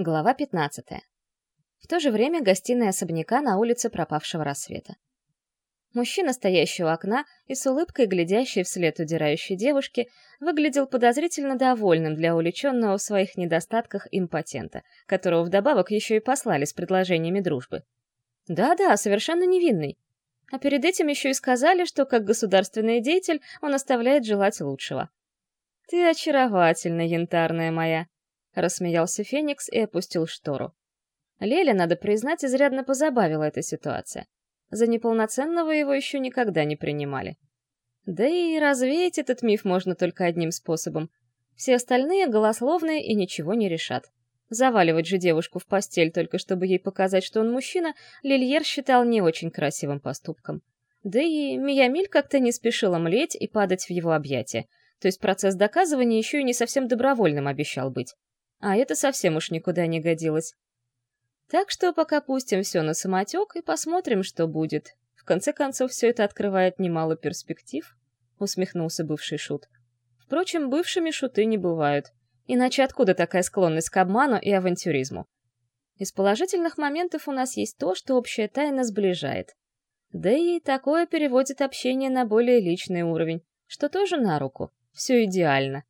Глава 15. В то же время гостиная особняка на улице пропавшего рассвета. Мужчина, стоящий у окна и с улыбкой глядящий вслед удирающей девушки, выглядел подозрительно довольным для увлеченного в своих недостатках импотента, которого вдобавок еще и послали с предложениями дружбы. Да-да, совершенно невинный. А перед этим еще и сказали, что как государственный деятель он оставляет желать лучшего. «Ты очаровательна, янтарная моя», Рассмеялся Феникс и опустил штору. Леля, надо признать, изрядно позабавила эта ситуация. За неполноценного его еще никогда не принимали. Да и развеять этот миф можно только одним способом. Все остальные голословные и ничего не решат. Заваливать же девушку в постель только чтобы ей показать, что он мужчина, Лильер считал не очень красивым поступком. Да и Миямиль как-то не спешила млеть и падать в его объятия. То есть процесс доказывания еще и не совсем добровольным обещал быть. А это совсем уж никуда не годилось. Так что пока пустим все на самотек и посмотрим, что будет. В конце концов, все это открывает немало перспектив, — усмехнулся бывший шут. Впрочем, бывшими шуты не бывают. Иначе откуда такая склонность к обману и авантюризму? Из положительных моментов у нас есть то, что общая тайна сближает. Да и такое переводит общение на более личный уровень, что тоже на руку. Все идеально.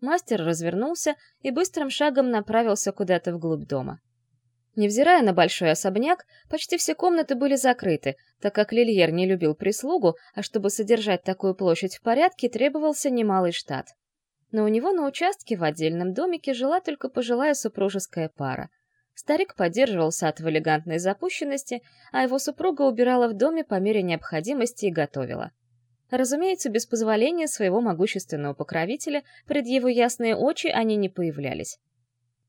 Мастер развернулся и быстрым шагом направился куда-то вглубь дома. Невзирая на большой особняк, почти все комнаты были закрыты, так как Лильер не любил прислугу, а чтобы содержать такую площадь в порядке, требовался немалый штат. Но у него на участке в отдельном домике жила только пожилая супружеская пара. Старик поддерживался от элегантной запущенности, а его супруга убирала в доме по мере необходимости и готовила. Разумеется, без позволения своего могущественного покровителя, пред его ясные очи они не появлялись.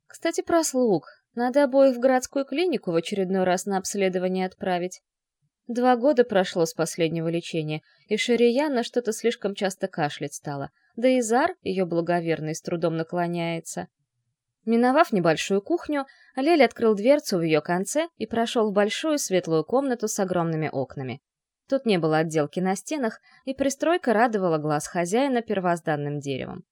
Кстати, про слуг. Надо обоих в городскую клинику в очередной раз на обследование отправить. Два года прошло с последнего лечения, и Шарияна что-то слишком часто кашлять стала, да и Зар, ее благоверный, с трудом наклоняется. Миновав небольшую кухню, Лель открыл дверцу в ее конце и прошел в большую светлую комнату с огромными окнами. Тут не было отделки на стенах, и пристройка радовала глаз хозяина первозданным деревом.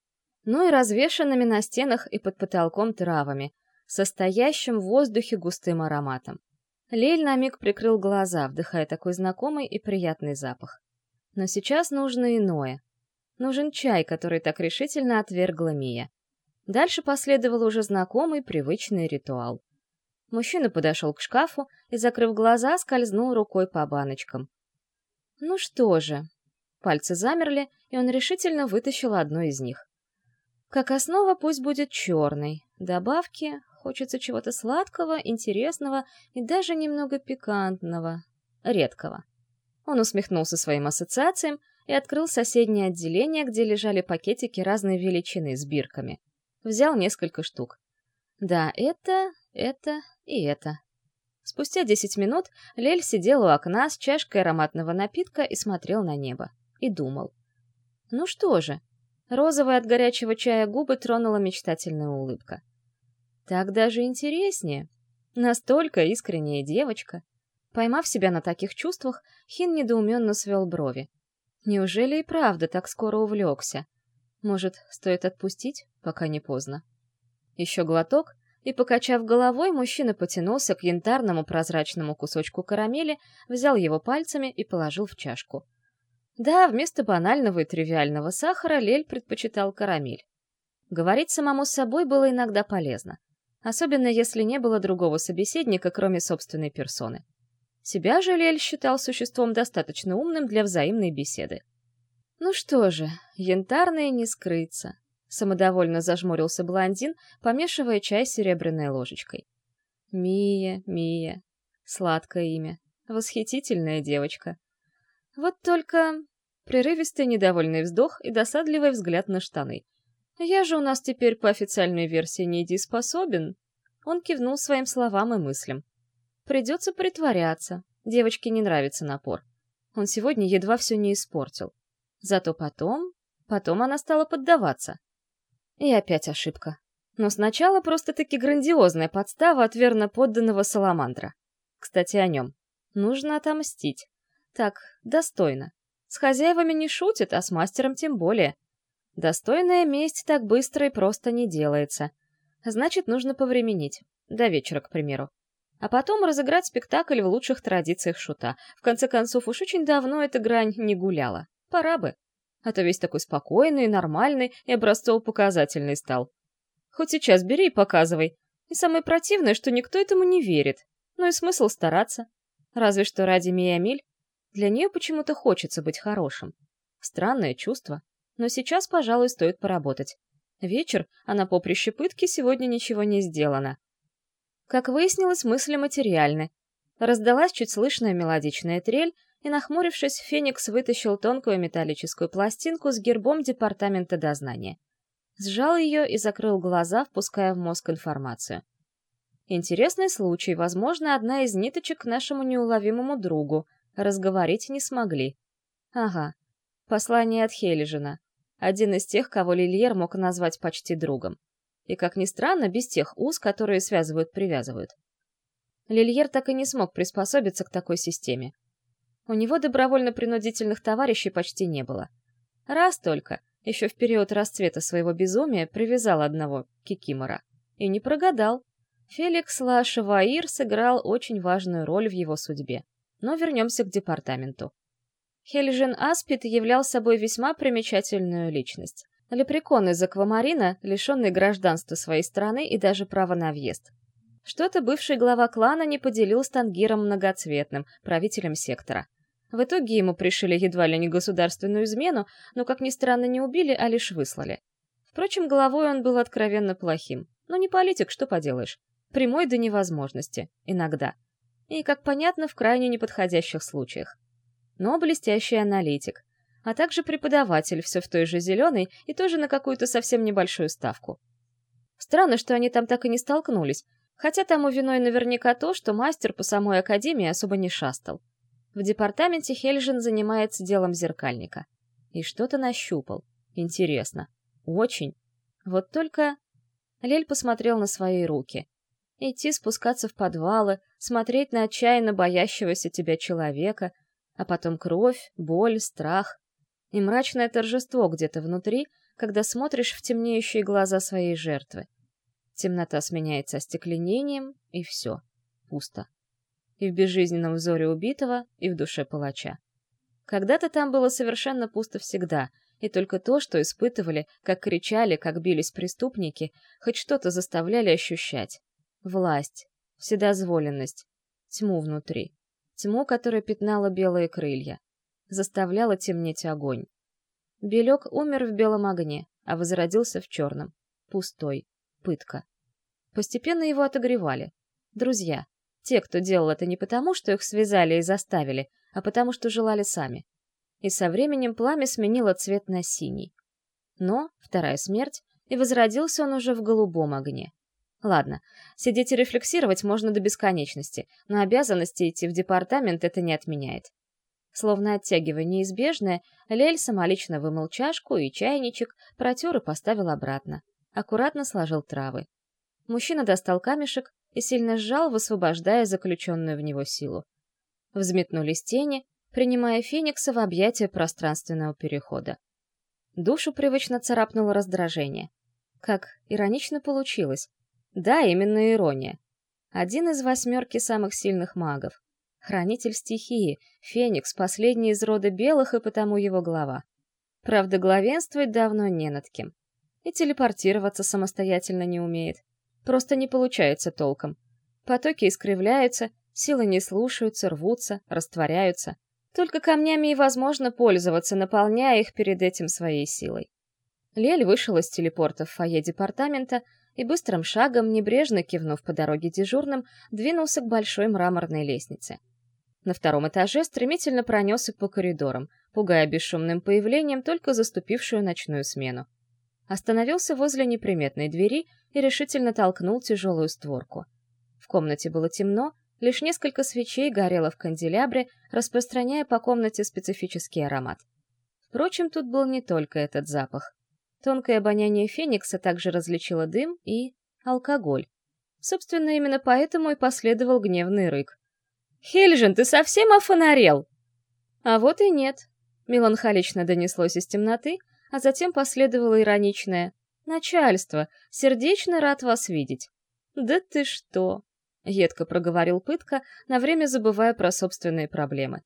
Ну и развешанными на стенах и под потолком травами, состоящим в воздухе густым ароматом. Лель на миг прикрыл глаза, вдыхая такой знакомый и приятный запах. Но сейчас нужно иное. Нужен чай, который так решительно отвергла Мия. Дальше последовал уже знакомый, привычный ритуал. Мужчина подошел к шкафу и, закрыв глаза, скользнул рукой по баночкам. Ну что же. Пальцы замерли, и он решительно вытащил одну из них. Как основа пусть будет черный. Добавки хочется чего-то сладкого, интересного и даже немного пикантного. Редкого. Он усмехнулся своим ассоциациям и открыл соседнее отделение, где лежали пакетики разной величины с бирками. Взял несколько штук. Да, это, это и это. Спустя десять минут Лель сидел у окна с чашкой ароматного напитка и смотрел на небо. И думал. Ну что же, розовые от горячего чая губы тронула мечтательная улыбка. Так даже интереснее. Настолько искренняя девочка. Поймав себя на таких чувствах, Хин недоуменно свел брови. Неужели и правда так скоро увлекся? Может, стоит отпустить, пока не поздно? Еще глоток, и, покачав головой, мужчина потянулся к янтарному прозрачному кусочку карамели, взял его пальцами и положил в чашку. Да, вместо банального и тривиального сахара Лель предпочитал карамель. Говорить самому с собой было иногда полезно, особенно если не было другого собеседника, кроме собственной персоны. Себя же Лель считал существом достаточно умным для взаимной беседы. Ну что же, янтарное не скрыться. Самодовольно зажмурился блондин, помешивая чай серебряной ложечкой. Мия, Мия. Сладкое имя. Восхитительная девочка. Вот только... Прерывистый недовольный вздох и досадливый взгляд на штаны. «Я же у нас теперь по официальной версии недееспособен». Он кивнул своим словам и мыслям. «Придется притворяться. Девочке не нравится напор. Он сегодня едва все не испортил. Зато потом... Потом она стала поддаваться. И опять ошибка. Но сначала просто-таки грандиозная подстава от верно подданного Саламандра. Кстати, о нем. Нужно отомстить. Так, достойно. С хозяевами не шутят, а с мастером тем более. Достойная месть так быстро и просто не делается. Значит, нужно повременить. До вечера, к примеру. А потом разыграть спектакль в лучших традициях шута. В конце концов, уж очень давно эта грань не гуляла. Пора бы. А то весь такой спокойный, нормальный и образцово-показательный стал. Хоть сейчас бери и показывай. И самое противное, что никто этому не верит. Ну и смысл стараться. Разве что ради Миямиль. Для нее почему-то хочется быть хорошим. Странное чувство. Но сейчас, пожалуй, стоит поработать. Вечер, а на поприще пытки сегодня ничего не сделано. Как выяснилось, мысли материальны. Раздалась чуть слышная мелодичная трель, и, нахмурившись, Феникс вытащил тонкую металлическую пластинку с гербом Департамента дознания. Сжал ее и закрыл глаза, впуская в мозг информацию. Интересный случай, возможно, одна из ниточек к нашему неуловимому другу. Разговорить не смогли. Ага, послание от Хелижина. Один из тех, кого Лильер мог назвать почти другом. И, как ни странно, без тех уз, которые связывают-привязывают. Лильер так и не смог приспособиться к такой системе. У него добровольно-принудительных товарищей почти не было. Раз только, еще в период расцвета своего безумия, привязал одного, Кикимора. И не прогадал. Феликс Лашеваир сыграл очень важную роль в его судьбе. Но вернемся к департаменту. Хельжин Аспид являл собой весьма примечательную личность. Лепрекон из Аквамарина, лишенный гражданства своей страны и даже права на въезд. Что-то бывший глава клана не поделил с Тангиром Многоцветным, правителем сектора. В итоге ему пришили едва ли не государственную измену, но, как ни странно, не убили, а лишь выслали. Впрочем, головой он был откровенно плохим. Но не политик, что поделаешь. Прямой до невозможности. Иногда. И, как понятно, в крайне неподходящих случаях но блестящий аналитик, а также преподаватель все в той же зеленой и тоже на какую-то совсем небольшую ставку. Странно, что они там так и не столкнулись, хотя тому виной наверняка то, что мастер по самой академии особо не шастал. В департаменте Хельжин занимается делом зеркальника. И что-то нащупал. Интересно. Очень. Вот только... Лель посмотрел на свои руки. Идти спускаться в подвалы, смотреть на отчаянно боящегося тебя человека — а потом кровь, боль, страх и мрачное торжество где-то внутри, когда смотришь в темнеющие глаза своей жертвы. Темнота сменяется остекленением, и все. Пусто. И в безжизненном взоре убитого, и в душе палача. Когда-то там было совершенно пусто всегда, и только то, что испытывали, как кричали, как бились преступники, хоть что-то заставляли ощущать. Власть, вседозволенность, тьму внутри тьму, которая пятнала белые крылья, заставляла темнеть огонь. Белек умер в белом огне, а возродился в черном. Пустой. Пытка. Постепенно его отогревали. Друзья. Те, кто делал это не потому, что их связали и заставили, а потому, что желали сами. И со временем пламя сменило цвет на синий. Но, вторая смерть, и возродился он уже в голубом огне. Ладно, сидеть и рефлексировать можно до бесконечности, но обязанности идти в департамент это не отменяет. Словно оттягивая неизбежное, Лель самолично вымыл чашку и чайничек, протер и поставил обратно. Аккуратно сложил травы. Мужчина достал камешек и сильно сжал, высвобождая заключенную в него силу. Взметнулись тени, принимая Феникса в объятия пространственного перехода. Душу привычно царапнуло раздражение. Как иронично получилось. Да, именно ирония. Один из восьмерки самых сильных магов. Хранитель стихии, Феникс, последний из рода белых и потому его глава. Правда, главенствовать давно не над кем. И телепортироваться самостоятельно не умеет. Просто не получается толком. Потоки искривляются, силы не слушаются, рвутся, растворяются. Только камнями и возможно пользоваться, наполняя их перед этим своей силой. Лель вышел из телепорта в фойе департамента, и быстрым шагом, небрежно кивнув по дороге дежурным, двинулся к большой мраморной лестнице. На втором этаже стремительно пронесся по коридорам, пугая бесшумным появлением только заступившую ночную смену. Остановился возле неприметной двери и решительно толкнул тяжелую створку. В комнате было темно, лишь несколько свечей горело в канделябре, распространяя по комнате специфический аромат. Впрочем, тут был не только этот запах. Тонкое обоняние Феникса также различило дым и алкоголь. Собственно, именно поэтому и последовал гневный рык. «Хельжин, ты совсем офонарел?» А вот и нет. Меланхолично донеслось из темноты, а затем последовало ироничное. Начальство, сердечно рад вас видеть. Да ты что? Едко проговорил пытка, на время забывая про собственные проблемы.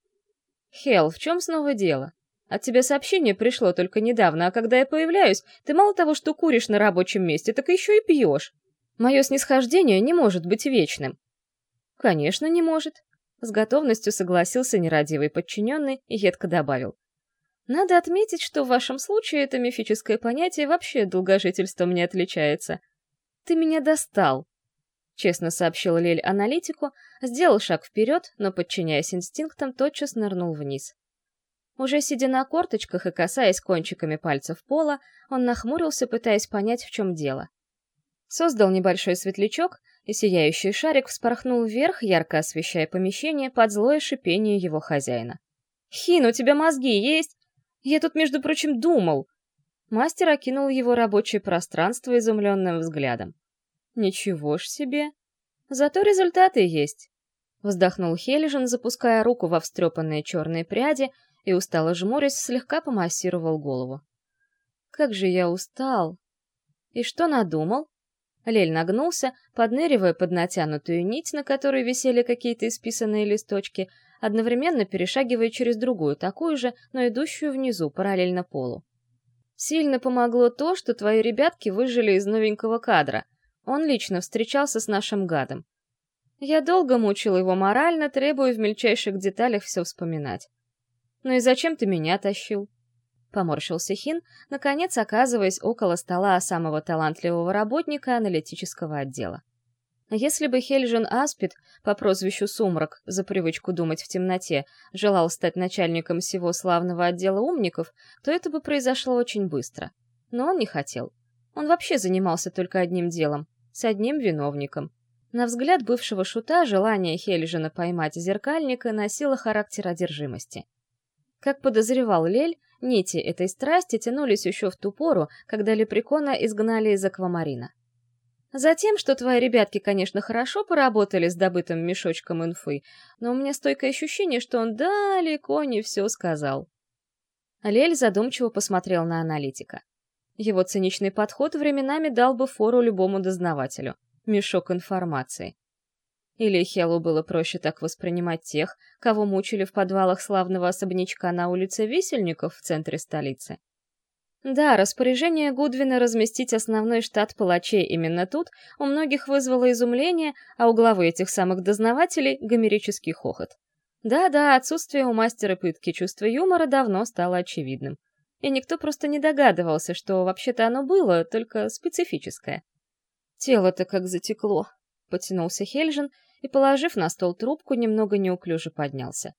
Хел, в чем снова дело? От тебя сообщение пришло только недавно, а когда я появляюсь, ты мало того, что куришь на рабочем месте, так еще и пьешь. Мое снисхождение не может быть вечным. Конечно, не может. С готовностью согласился нерадивый подчиненный и едко добавил. Надо отметить, что в вашем случае это мифическое понятие вообще долгожительством не отличается. Ты меня достал. Честно сообщил Лель аналитику, сделал шаг вперед, но, подчиняясь инстинктам, тотчас нырнул вниз. Уже сидя на корточках и касаясь кончиками пальцев пола, он нахмурился, пытаясь понять, в чем дело. Создал небольшой светлячок, и сияющий шарик вспорхнул вверх, ярко освещая помещение под злое шипение его хозяина. «Хин, у тебя мозги есть? Я тут, между прочим, думал!» Мастер окинул его рабочее пространство изумленным взглядом. «Ничего ж себе! Зато результаты есть!» Вздохнул Хелижин, запуская руку во встрепанные черные пряди и, устало жмурясь, слегка помассировал голову. «Как же я устал!» «И что надумал?» Лель нагнулся, подныривая под натянутую нить, на которой висели какие-то исписанные листочки, одновременно перешагивая через другую, такую же, но идущую внизу, параллельно полу. Сильно помогло то, что твои ребятки выжили из новенького кадра. Он лично встречался с нашим гадом. Я долго мучил его морально, требуя в мельчайших деталях все вспоминать. «Ну и зачем ты меня тащил?» Поморщился Хин, наконец оказываясь около стола самого талантливого работника аналитического отдела. Если бы Хельжин Аспид по прозвищу Сумрак за привычку думать в темноте желал стать начальником всего славного отдела умников, то это бы произошло очень быстро. Но он не хотел. Он вообще занимался только одним делом — с одним виновником. На взгляд бывшего шута желание Хельжина поймать зеркальника носило характер одержимости. Как подозревал Лель, нити этой страсти тянулись еще в ту пору, когда лепрекона изгнали из аквамарина. Затем, что твои ребятки, конечно, хорошо поработали с добытым мешочком инфы, но у меня стойкое ощущение, что он далеко не все сказал. Лель задумчиво посмотрел на аналитика. Его циничный подход временами дал бы фору любому дознавателю. Мешок информации. Или Хелу было проще так воспринимать тех, кого мучили в подвалах славного особнячка на улице Висельников в центре столицы. Да, распоряжение Гудвина разместить основной штат палачей именно тут у многих вызвало изумление, а у главы этих самых дознавателей — гомерический хохот. Да-да, отсутствие у мастера пытки чувства юмора давно стало очевидным. И никто просто не догадывался, что вообще-то оно было, только специфическое. Тело-то как затекло. Потянулся Хельжин и, положив на стол трубку, немного неуклюже поднялся.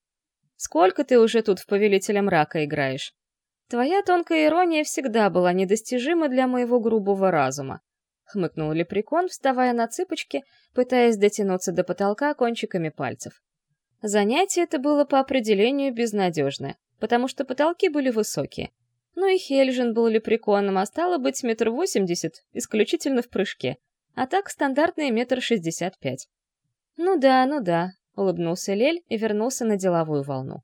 «Сколько ты уже тут в Повелителя Мрака играешь?» Твоя тонкая ирония всегда была недостижима для моего грубого разума, хмыкнул лепрекон, вставая на цыпочки, пытаясь дотянуться до потолка кончиками пальцев. Занятие это было по определению безнадежное, потому что потолки были высокие. Ну и Хельжин был лепреконом, а стало быть метр восемьдесят, исключительно в прыжке, а так стандартные метр шестьдесят пять. «Ну да, ну да», — улыбнулся Лель и вернулся на деловую волну.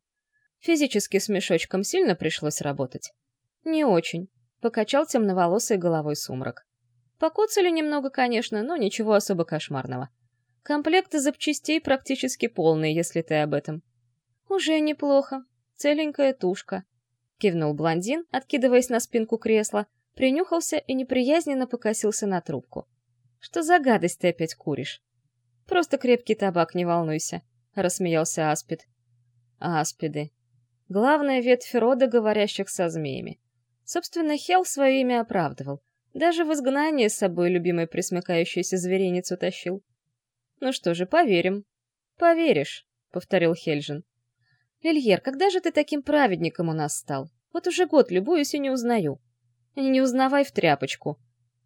Физически с мешочком сильно пришлось работать? Не очень. Покачал темноволосой головой сумрак. Покоцали немного, конечно, но ничего особо кошмарного. Комплект запчастей практически полный, если ты об этом. Уже неплохо. Целенькая тушка. Кивнул блондин, откидываясь на спинку кресла, принюхался и неприязненно покосился на трубку. Что за гадость ты опять куришь? Просто крепкий табак, не волнуйся, рассмеялся Аспид. Аспиды. Главная ветвь рода говорящих со змеями. Собственно, Хел свое имя оправдывал. Даже в изгнание с собой любимый присмыкающийся зверинец утащил. «Ну что же, поверим». «Поверишь», — повторил Хельжин. «Лильер, когда же ты таким праведником у нас стал? Вот уже год любуюсь и не узнаю». «Не узнавай в тряпочку».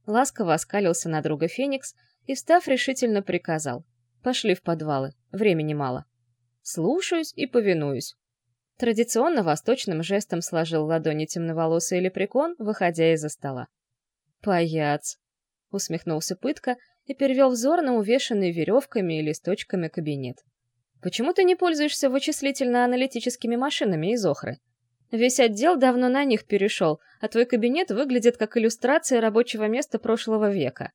Ласково оскалился на друга Феникс и, встав, решительно приказал. «Пошли в подвалы, времени мало». «Слушаюсь и повинуюсь». Традиционно восточным жестом сложил ладони темноволосый лепрекон, выходя из-за стола. «Паяц!» — усмехнулся пытка и перевел взор на увешанный веревками и листочками кабинет. «Почему ты не пользуешься вычислительно-аналитическими машинами из Охры? Весь отдел давно на них перешел, а твой кабинет выглядит как иллюстрация рабочего места прошлого века.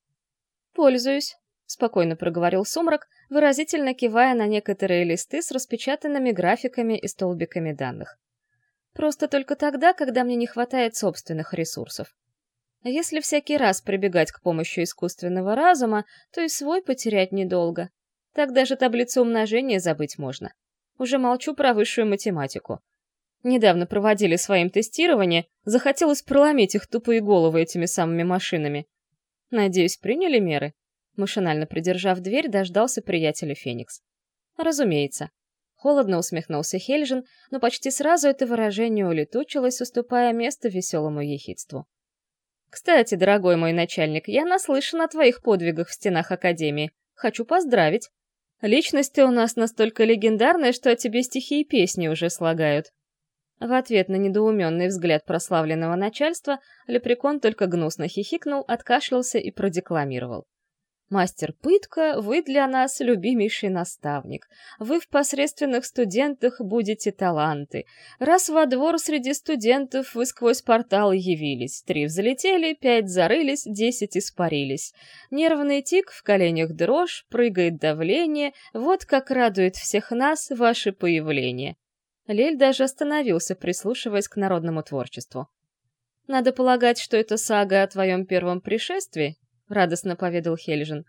«Пользуюсь», — спокойно проговорил Сумрак, выразительно кивая на некоторые листы с распечатанными графиками и столбиками данных. «Просто только тогда, когда мне не хватает собственных ресурсов. Если всякий раз прибегать к помощи искусственного разума, то и свой потерять недолго. Так даже таблицу умножения забыть можно. Уже молчу про высшую математику. Недавно проводили своим тестирование, захотелось проломить их тупые головы этими самыми машинами. Надеюсь, приняли меры? Машинально придержав дверь, дождался приятеля Феникс. Разумеется. Холодно усмехнулся Хельжин, но почти сразу это выражение улетучилось, уступая место веселому ехидству. «Кстати, дорогой мой начальник, я наслышан о твоих подвигах в стенах Академии. Хочу поздравить. Личность ты у нас настолько легендарная, что о тебе стихи и песни уже слагают». В ответ на недоуменный взгляд прославленного начальства Лепрекон только гнусно хихикнул, откашлялся и продекламировал. Мастер Пытка, вы для нас любимейший наставник. Вы в посредственных студентах будете таланты. Раз во двор среди студентов вы сквозь портал явились. Три взлетели, пять зарылись, десять испарились. Нервный тик, в коленях дрожь, прыгает давление. Вот как радует всех нас ваше появление. Лель даже остановился, прислушиваясь к народному творчеству. «Надо полагать, что это сага о твоем первом пришествии?» — радостно поведал Хельжин.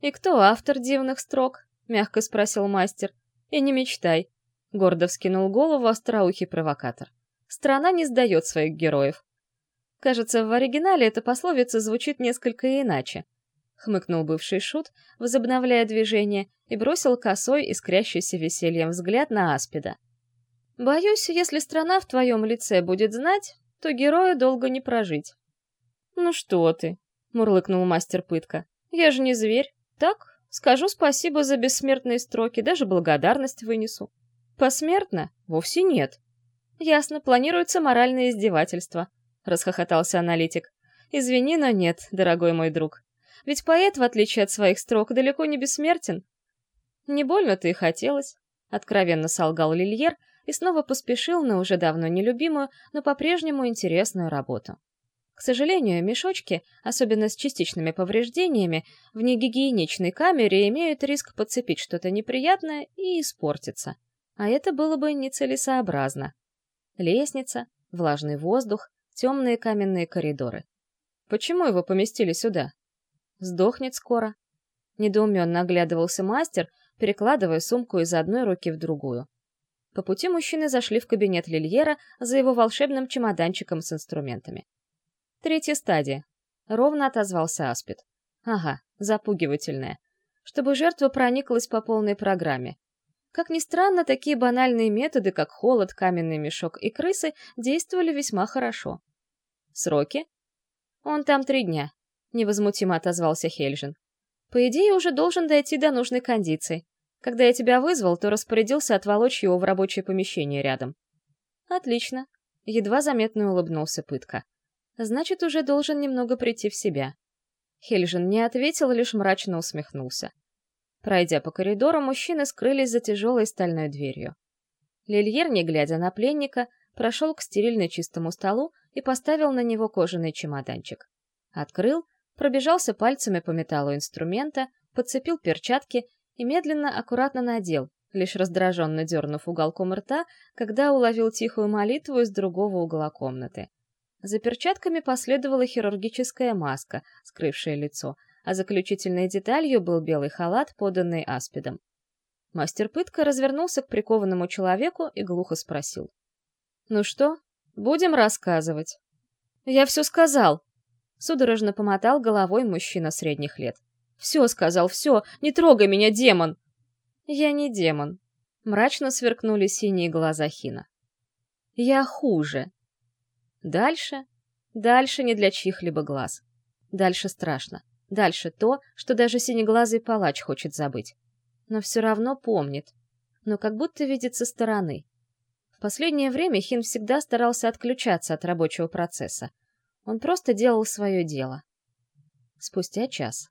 «И кто автор дивных строк?» — мягко спросил мастер. «И не мечтай», — гордо вскинул голову остроухий провокатор. «Страна не сдает своих героев». Кажется, в оригинале эта пословица звучит несколько иначе. Хмыкнул бывший шут, возобновляя движение, и бросил косой, искрящийся весельем взгляд на Аспида. «Боюсь, если страна в твоем лице будет знать, то герою долго не прожить». «Ну что ты», мурлыкнул мастер пытка. «Я же не зверь. Так, скажу спасибо за бессмертные строки, даже благодарность вынесу». «Посмертно? Вовсе нет». «Ясно, планируется моральное издевательство», — расхохотался аналитик. «Извини, но нет, дорогой мой друг. Ведь поэт, в отличие от своих строк, далеко не бессмертен». «Не больно-то и хотелось», — откровенно солгал Лильер и снова поспешил на уже давно нелюбимую, но по-прежнему интересную работу. К сожалению, мешочки, особенно с частичными повреждениями, в негигиеничной камере имеют риск подцепить что-то неприятное и испортиться. А это было бы нецелесообразно. Лестница, влажный воздух, темные каменные коридоры. Почему его поместили сюда? Сдохнет скоро. Недоуменно оглядывался мастер, перекладывая сумку из одной руки в другую. По пути мужчины зашли в кабинет Лильера за его волшебным чемоданчиком с инструментами. Третья стадия. Ровно отозвался Аспид. Ага, запугивательная. Чтобы жертва прониклась по полной программе. Как ни странно, такие банальные методы, как холод, каменный мешок и крысы, действовали весьма хорошо. Сроки? Он там три дня, невозмутимо отозвался Хельжин. По идее, уже должен дойти до нужной кондиции. Когда я тебя вызвал, то распорядился отволочь его в рабочее помещение рядом. Отлично. Едва заметно улыбнулся Пытка. Значит, уже должен немного прийти в себя. Хельжин не ответил, лишь мрачно усмехнулся. Пройдя по коридору, мужчины скрылись за тяжелой стальной дверью. Лильер, не глядя на пленника, прошел к стерильно чистому столу и поставил на него кожаный чемоданчик. Открыл, пробежался пальцами по металлу инструмента, подцепил перчатки и медленно, аккуратно надел, лишь раздраженно дернув уголком рта, когда уловил тихую молитву из другого угла комнаты. За перчатками последовала хирургическая маска, скрывшая лицо, а заключительной деталью был белый халат, поданный аспидом. Мастер пытка развернулся к прикованному человеку и глухо спросил. «Ну что, будем рассказывать?» «Я все сказал!» Судорожно помотал головой мужчина средних лет. «Все сказал, все! Не трогай меня, демон!» «Я не демон!» Мрачно сверкнули синие глаза Хина. «Я хуже!» Дальше? Дальше не для чьих-либо глаз. Дальше страшно. Дальше то, что даже синеглазый палач хочет забыть. Но все равно помнит. Но как будто видит со стороны. В последнее время Хин всегда старался отключаться от рабочего процесса. Он просто делал свое дело. Спустя час.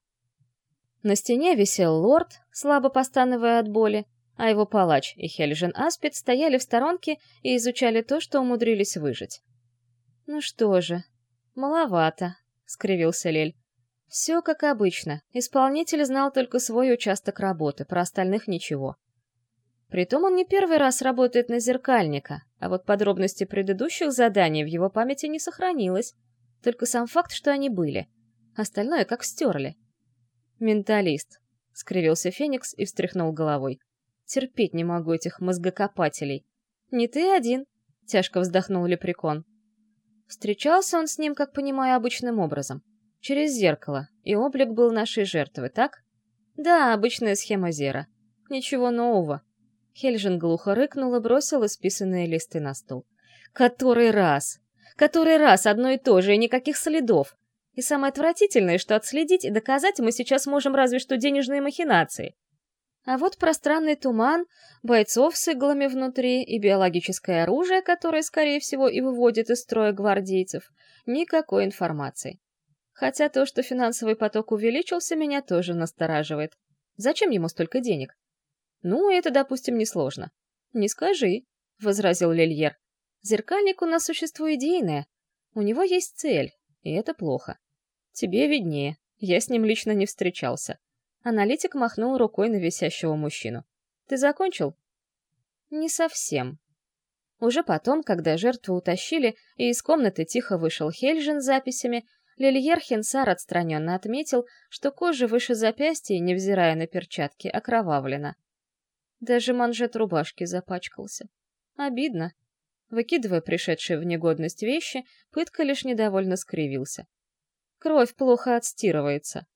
На стене висел лорд, слабо постановая от боли, а его палач и Хельжин Аспид стояли в сторонке и изучали то, что умудрились выжить. «Ну что же, маловато», — скривился Лель. «Все как обычно. Исполнитель знал только свой участок работы, про остальных ничего. Притом он не первый раз работает на зеркальника, а вот подробности предыдущих заданий в его памяти не сохранилось. Только сам факт, что они были. Остальное как стерли. «Менталист», — скривился Феникс и встряхнул головой. «Терпеть не могу этих мозгокопателей». «Не ты один», — тяжко вздохнул Лепрекон. Встречался он с ним, как понимаю, обычным образом. Через зеркало, и облик был нашей жертвы, так? Да, обычная схема Зера. Ничего нового. Хельжин глухо рыкнул и бросил исписанные листы на стол. «Который раз! Который раз одно и то же, и никаких следов! И самое отвратительное, что отследить и доказать мы сейчас можем разве что денежные махинации. А вот пространный туман, бойцов с иглами внутри и биологическое оружие, которое, скорее всего, и выводит из строя гвардейцев, никакой информации. Хотя то, что финансовый поток увеличился, меня тоже настораживает. Зачем ему столько денег? «Ну, это, допустим, несложно». «Не скажи», — возразил Лильер. «Зеркальник у нас существо идейное. У него есть цель, и это плохо. Тебе виднее. Я с ним лично не встречался». Аналитик махнул рукой на висящего мужчину. «Ты закончил?» «Не совсем». Уже потом, когда жертву утащили, и из комнаты тихо вышел Хельжин с записями, Лильер Хенсар отстраненно отметил, что кожа выше запястья, невзирая на перчатки, окровавлена. Даже манжет рубашки запачкался. Обидно. Выкидывая пришедшие в негодность вещи, пытка лишь недовольно скривился. Кровь плохо отстирывается.